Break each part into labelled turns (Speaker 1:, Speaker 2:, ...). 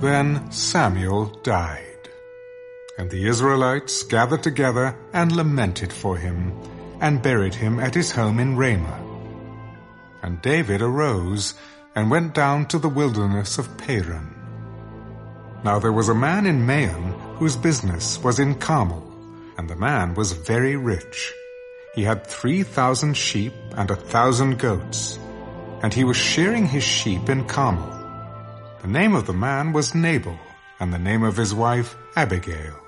Speaker 1: Then Samuel died. And the Israelites gathered together and lamented for him, and buried him at his home in Ramah. And David arose and went down to the wilderness of Paran. Now there was a man in Maon whose business was in Carmel, and the man was very rich. He had three thousand sheep and a thousand goats, and he was shearing his sheep in Carmel. The name of the man was Nabal, and the name of his wife Abigail.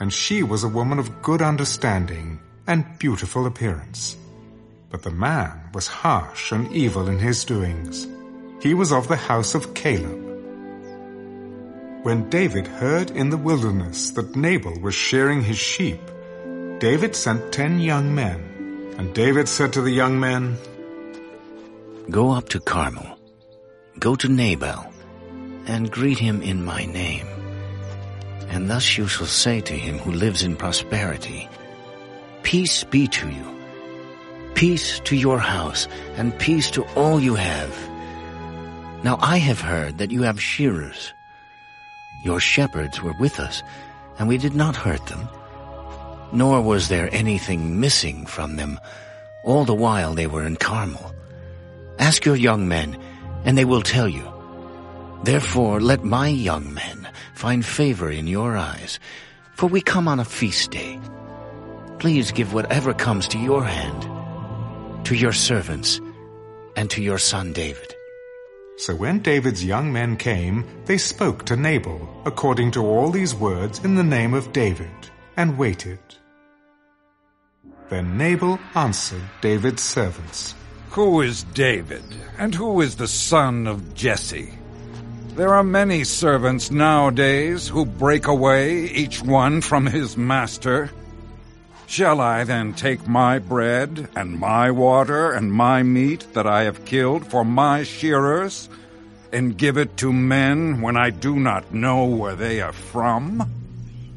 Speaker 1: And she was a woman of good understanding and beautiful appearance. But the man was harsh and evil in his doings. He was of the house of Caleb. When David heard in the wilderness that Nabal was shearing his sheep, David sent ten young men. And David said to the young men,
Speaker 2: Go up to Carmel. Go to Nabal and greet him in my name. And thus you shall say to him who lives in prosperity, Peace be to you. Peace to your house, and peace to all you have. Now I have heard that you have shearers. Your shepherds were with us, and we did not hurt them. Nor was there anything missing from them all the while they were in Carmel. Ask your young men, and they will tell you. Therefore let my young men find favor in your eyes, for we come on a feast day. Please give whatever comes to your hand, to your servants, and to your son David.
Speaker 1: So when David's young men came, they spoke to Nabal according to all these words in the name of David, and waited. Then Nabal answered David's servants,
Speaker 3: Who is David, and who is the son of Jesse? There are many servants nowadays who break away, each one from his master. Shall I then take my bread, and my water, and my meat that I have killed for my shearers, and give it to men when I do not know where they are from?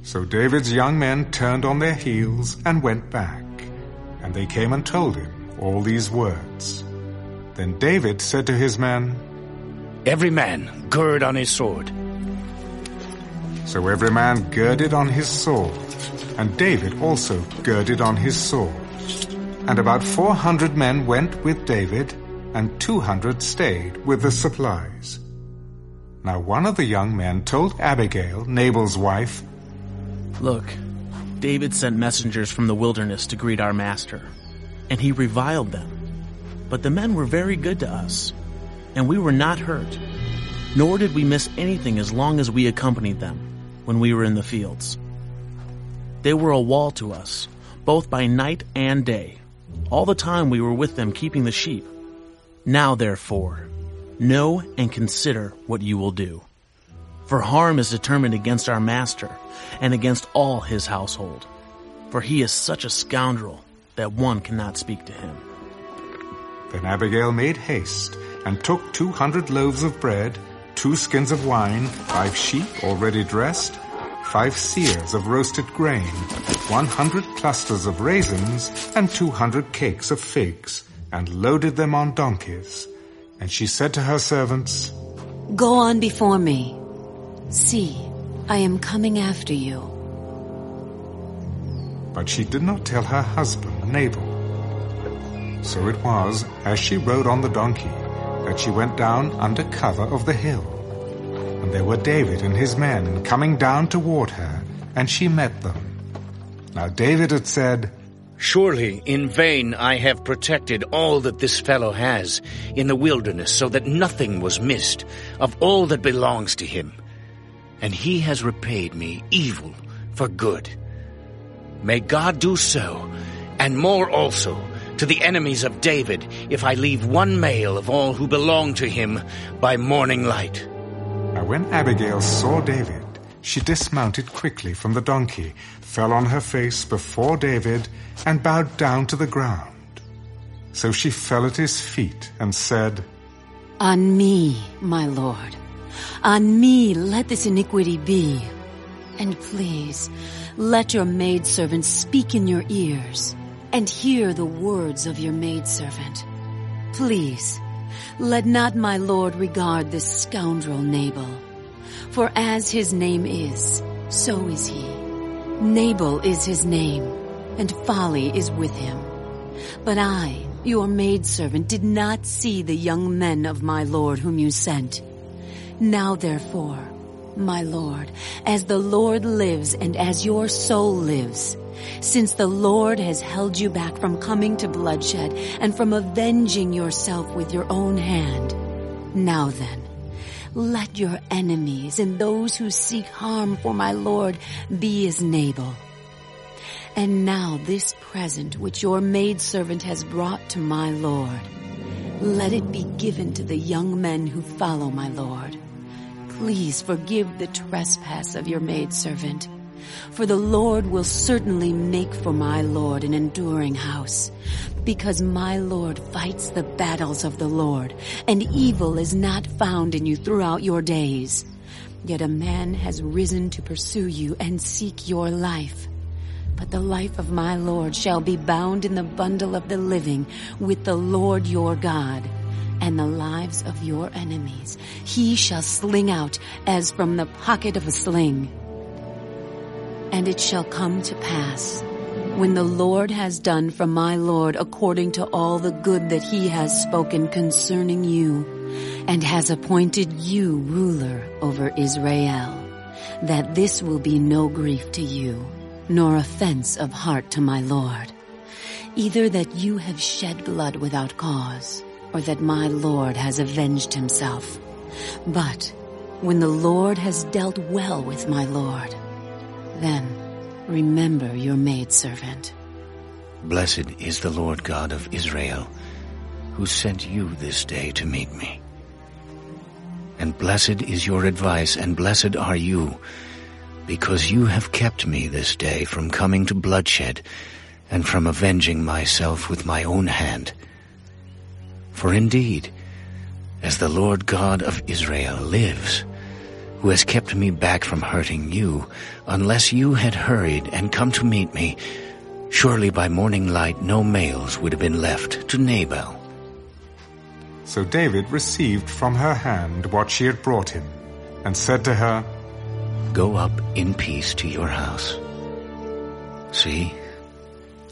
Speaker 1: So David's young men turned on their heels and went back, and they came and told him all these words. Then David said to his men,
Speaker 2: Every man gird on his sword.
Speaker 1: So every man girded on his sword, and David also girded on his sword. And about four hundred men went with David, and two hundred stayed with the supplies. Now one of the young men told Abigail, Nabal's wife,
Speaker 4: Look, David sent messengers from the wilderness to greet our master, and he reviled them. But the men were very good to us and we were not hurt, nor did we miss anything as long as we accompanied them when we were in the fields. They were a wall to us, both by night and day, all the time we were with them keeping the sheep. Now therefore, know and consider what you will do. For harm is determined against our master and against all his household. For he is such a scoundrel that one cannot speak to him.
Speaker 1: Then Abigail made haste and took two hundred loaves of bread, two skins of wine, five sheep already dressed, five seahs of roasted grain, one hundred clusters of raisins, and two hundred cakes of figs, and loaded them on donkeys. And she said to her servants,
Speaker 5: Go on before me. See, I am coming after you.
Speaker 1: But she did not tell her husband, Nabal. So it was, as she rode on the donkey, that she went down under cover of the hill. And there were David and his men coming down toward her, and she met them. Now David had said,
Speaker 2: Surely in vain I have protected all that this fellow has in the wilderness so that nothing was missed of all that belongs to him. And he has repaid me evil for good. May God do so, and more also, to the enemies of David if I leave one male of all who belong to him by morning light.
Speaker 1: Now when Abigail saw David, she dismounted quickly from the donkey, fell on her face before David, and bowed down to the ground. So she fell at his feet and said,
Speaker 5: On me, my lord, on me let this iniquity be. And please, let your maidservant speak in your ears and hear the words of your maidservant. Please, let not my lord regard this scoundrel Nabal, For as his name is, so is he. Nabal is his name, and folly is with him. But I, your maidservant, did not see the young men of my lord whom you sent. Now therefore, my lord, as the Lord lives and as your soul lives, since the Lord has held you back from coming to bloodshed and from avenging yourself with your own hand, now then, let your enemies and those who seek harm for my Lord be as Nabal. And now this present which your maidservant has brought to my Lord, let it be given to the young men who follow my Lord. Please forgive the trespass of your maidservant. For the Lord will certainly make for my Lord an enduring house, because my Lord fights the battles of the Lord, and evil is not found in you throughout your days. Yet a man has risen to pursue you and seek your life. But the life of my Lord shall be bound in the bundle of the living with the Lord your God, and the lives of your enemies he shall sling out as from the pocket of a sling. And it shall come to pass, when the Lord has done for my Lord according to all the good that he has spoken concerning you, and has appointed you ruler over Israel, that this will be no grief to you, nor offense of heart to my Lord, either that you have shed blood without cause, or that my Lord has avenged himself. But when the Lord has dealt well with my Lord, then remember your maidservant.
Speaker 2: Blessed is the Lord God of Israel, who sent you this day to meet me. And blessed is your advice, and blessed are you, because you have kept me this day from coming to bloodshed, and from avenging myself with my own hand. For indeed, as the Lord God of Israel lives, who has kept me back from hurting you, unless you had hurried and come to meet me, surely by morning light no males would have been left to Nabal.
Speaker 1: So David received from her hand what she had brought him, and said to her,
Speaker 2: Go up in peace to your house. See,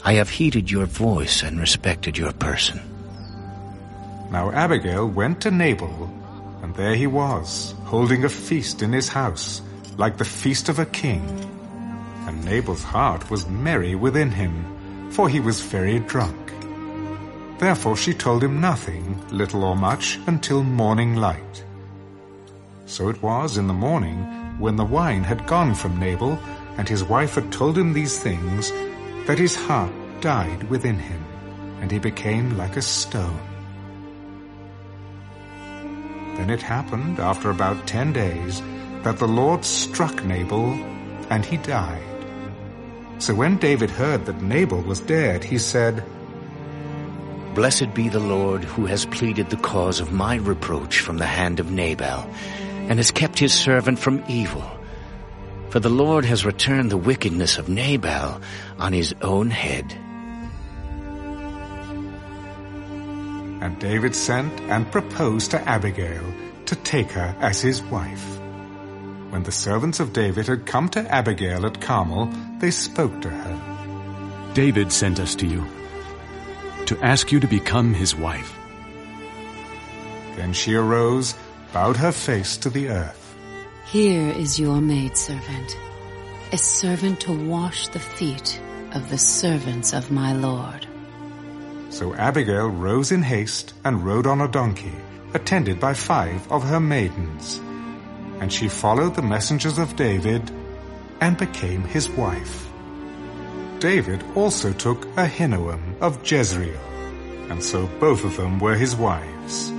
Speaker 2: I have heeded your voice and respected your person.
Speaker 1: Now Abigail went to Nabal, and there he was, holding a feast in his house, like the feast of a king. And Nabal's heart was merry within him, for he was very drunk. Therefore she told him nothing, little or much, until morning light. So it was in the morning, when the wine had gone from Nabal, and his wife had told him these things, that his heart died within him, and he became like a stone. Then it happened, after about ten days, that the Lord struck Nabal, and he died. So when David heard that Nabal was dead, he said,
Speaker 2: Blessed be the Lord who has pleaded the cause of my reproach from the hand of Nabal, and has kept his servant from evil. For the Lord has returned the wickedness of Nabal on his own head.
Speaker 1: And David sent and proposed to Abigail to take her as his wife. When the servants of David had come to Abigail at Carmel, they spoke to her.
Speaker 6: David sent us to you to ask you to become his wife.
Speaker 1: Then she arose, bowed her face to the earth.
Speaker 5: Here is your maidservant, a servant to wash the feet of the servants of my Lord.
Speaker 1: So Abigail rose in haste and rode on a donkey, attended by five of her maidens. And she followed the messengers of David and became his wife. David also took Ahinoam of Jezreel, and so both of them were his wives.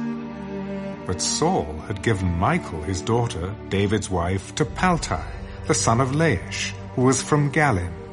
Speaker 1: But Saul had given Michal his daughter, David's wife, to Palti, the son of Laish, who was from Gallim.